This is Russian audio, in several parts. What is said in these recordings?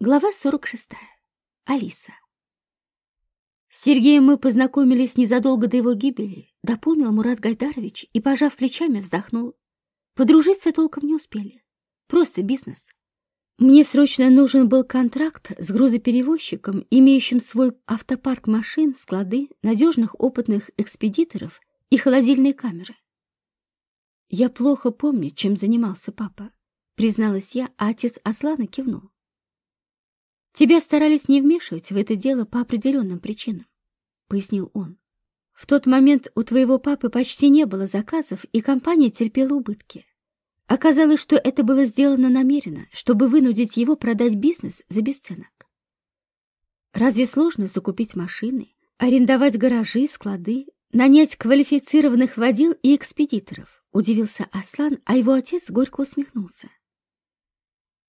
Глава 46. Алиса. С Сергеем мы познакомились незадолго до его гибели, дополнил Мурат Гайдарович и, пожав плечами, вздохнул. Подружиться толком не успели. Просто бизнес. Мне срочно нужен был контракт с грузоперевозчиком, имеющим свой автопарк машин, склады, надежных опытных экспедиторов и холодильные камеры. Я плохо помню, чем занимался папа, призналась я, а отец Аслана кивнул. Тебя старались не вмешивать в это дело по определенным причинам, пояснил он. В тот момент у твоего папы почти не было заказов, и компания терпела убытки. Оказалось, что это было сделано намеренно, чтобы вынудить его продать бизнес за бесценок. Разве сложно закупить машины, арендовать гаражи, склады, нанять квалифицированных водил и экспедиторов? Удивился Аслан, а его отец горько усмехнулся.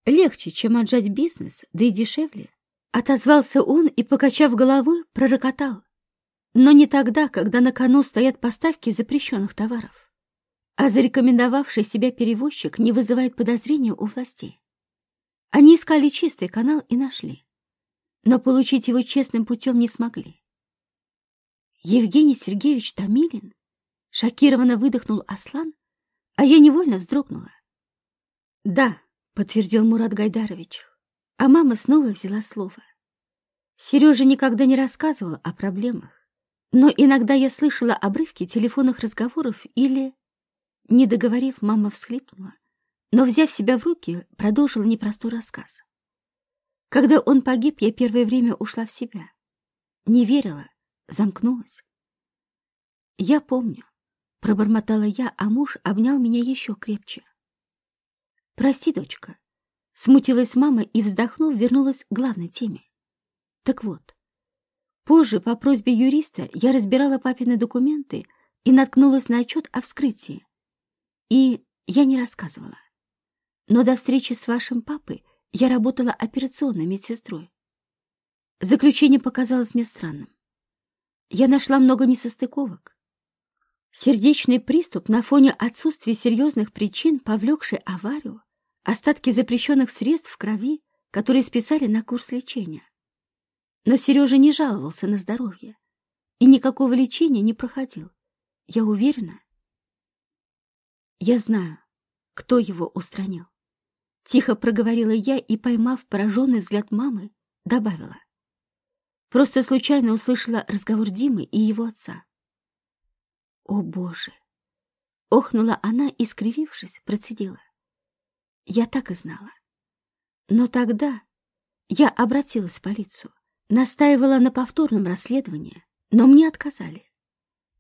Легче, чем отжать бизнес, да и дешевле. Отозвался он и, покачав головой, пророкотал. Но не тогда, когда на кону стоят поставки запрещенных товаров. А зарекомендовавший себя перевозчик не вызывает подозрения у властей. Они искали чистый канал и нашли. Но получить его честным путем не смогли. Евгений Сергеевич Томилин? Шокированно выдохнул Аслан, а я невольно вздрогнула. Да, подтвердил Мурат Гайдарович. А мама снова взяла слово. Сережа никогда не рассказывал о проблемах, но иногда я слышала обрывки телефонных разговоров или... Не договорив, мама всхлипнула, но, взяв себя в руки, продолжила непростой рассказ. Когда он погиб, я первое время ушла в себя. Не верила, замкнулась. Я помню, пробормотала я, а муж обнял меня еще крепче. «Прости, дочка». Смутилась мама и, вздохнув, вернулась к главной теме. Так вот, позже по просьбе юриста я разбирала папины документы и наткнулась на отчет о вскрытии. И я не рассказывала. Но до встречи с вашим папой я работала операционной медсестрой. Заключение показалось мне странным. Я нашла много несостыковок. Сердечный приступ на фоне отсутствия серьезных причин, повлекший аварию, остатки запрещенных средств в крови, которые списали на курс лечения. Но Сережа не жаловался на здоровье и никакого лечения не проходил. Я уверена. Я знаю, кто его устранил. Тихо проговорила я и, поймав пораженный взгляд мамы, добавила. Просто случайно услышала разговор Димы и его отца. «О, Боже!» Охнула она и, скривившись, процедила. Я так и знала. Но тогда я обратилась в полицию, настаивала на повторном расследовании, но мне отказали.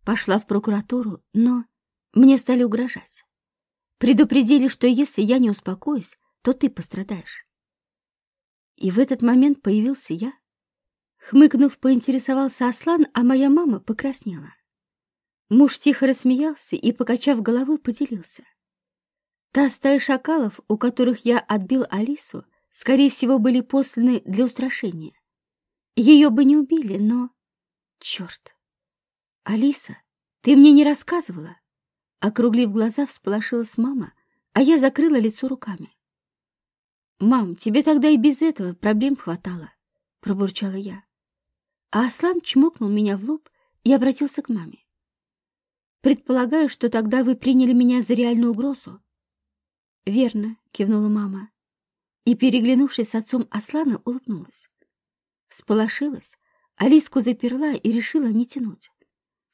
Пошла в прокуратуру, но мне стали угрожать. Предупредили, что если я не успокоюсь, то ты пострадаешь. И в этот момент появился я. Хмыкнув, поинтересовался Аслан, а моя мама покраснела. Муж тихо рассмеялся и, покачав головой, поделился — Та стая шакалов, у которых я отбил Алису, скорее всего, были посланы для устрашения. Ее бы не убили, но... Черт! Алиса, ты мне не рассказывала? Округлив глаза, всполошилась мама, а я закрыла лицо руками. «Мам, тебе тогда и без этого проблем хватало», — пробурчала я. А Аслан чмокнул меня в лоб и обратился к маме. «Предполагаю, что тогда вы приняли меня за реальную угрозу. «Верно», — кивнула мама. И, переглянувшись с отцом Аслана, улыбнулась. Сполошилась, Алиску заперла и решила не тянуть.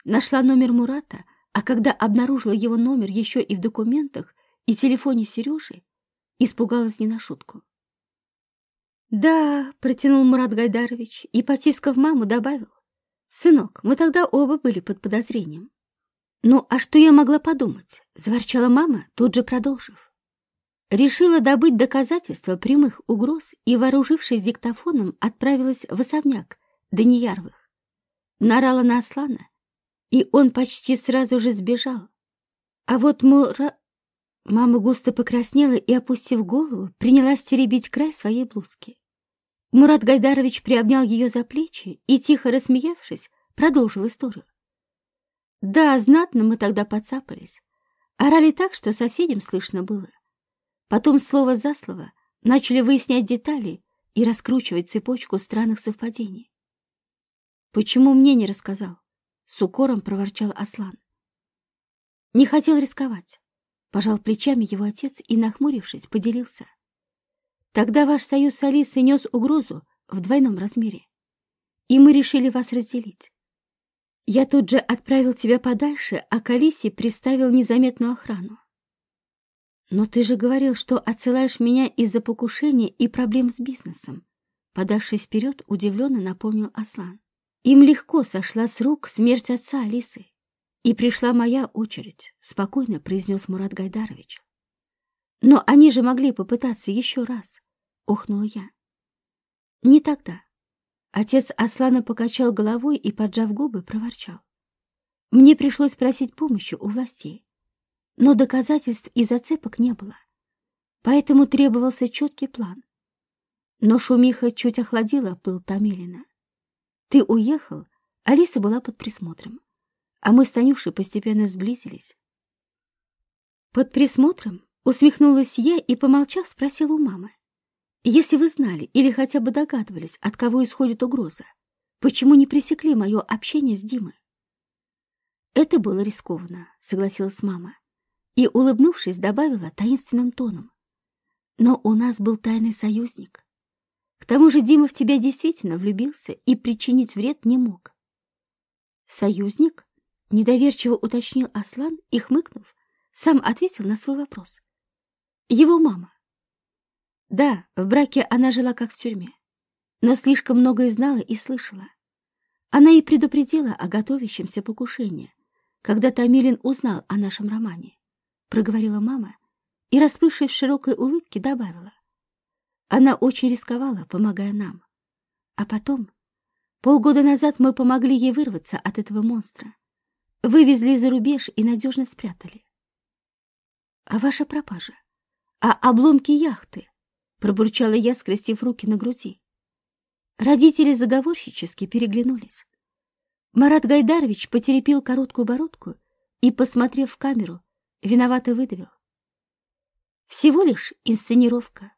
Нашла номер Мурата, а когда обнаружила его номер еще и в документах, и телефоне Сережи, испугалась не на шутку. «Да», — протянул Мурат Гайдарович и, потискав маму, добавил. «Сынок, мы тогда оба были под подозрением». «Ну, а что я могла подумать?» — заворчала мама, тут же продолжив решила добыть доказательства прямых угроз и, вооружившись диктофоном, отправилась в особняк Данияровых. Нарала на Аслана, и он почти сразу же сбежал. А вот Мура... Мама густо покраснела и, опустив голову, принялась теребить край своей блузки. Мурат Гайдарович приобнял ее за плечи и, тихо рассмеявшись, продолжил историю. Да, знатно мы тогда подцапались. Орали так, что соседям слышно было. Потом слово за слово начали выяснять детали, и раскручивать цепочку странных совпадений. «Почему мне не рассказал?» — с укором проворчал Аслан. «Не хотел рисковать», — пожал плечами его отец и, нахмурившись, поделился. «Тогда ваш союз с Алисой нес угрозу в двойном размере, и мы решили вас разделить. Я тут же отправил тебя подальше, а к Алисе приставил незаметную охрану. Но ты же говорил, что отсылаешь меня из-за покушения и проблем с бизнесом. Подавшись вперед, удивленно напомнил Аслан. Им легко сошла с рук смерть отца Алисы. И пришла моя очередь, спокойно произнес Мурат Гайдарович. Но они же могли попытаться еще раз, охнула я. Не тогда. Отец Аслана покачал головой и, поджав губы, проворчал. Мне пришлось просить помощи у властей, но доказательств и зацепок не было, поэтому требовался четкий план. Но шумиха чуть охладила пыл Томилина. Ты уехал, Алиса была под присмотром, а мы с Танюшей постепенно сблизились. Под присмотром усмехнулась я и, помолчав, спросила у мамы. Если вы знали или хотя бы догадывались, от кого исходит угроза, почему не пресекли мое общение с Димой? Это было рискованно, согласилась мама. И, улыбнувшись, добавила таинственным тоном. Но у нас был тайный союзник. К тому же Дима в тебя действительно влюбился и причинить вред не мог. Союзник? Недоверчиво уточнил Аслан и, хмыкнув, сам ответил на свой вопрос. Его мама. Да, в браке она жила как в тюрьме, но слишком многое знала и слышала. Она и предупредила о готовящемся покушении, когда Томилин узнал о нашем романе, проговорила мама и, расплывшись в широкой улыбке, добавила. Она очень рисковала, помогая нам. А потом, полгода назад мы помогли ей вырваться от этого монстра, вывезли за рубеж и надежно спрятали. А ваша пропажа? А обломки яхты? пробурчала я, скрестив руки на груди. Родители заговорщически переглянулись. Марат Гайдарович потерепил короткую бородку и, посмотрев в камеру, виновато выдавил. Всего лишь инсценировка.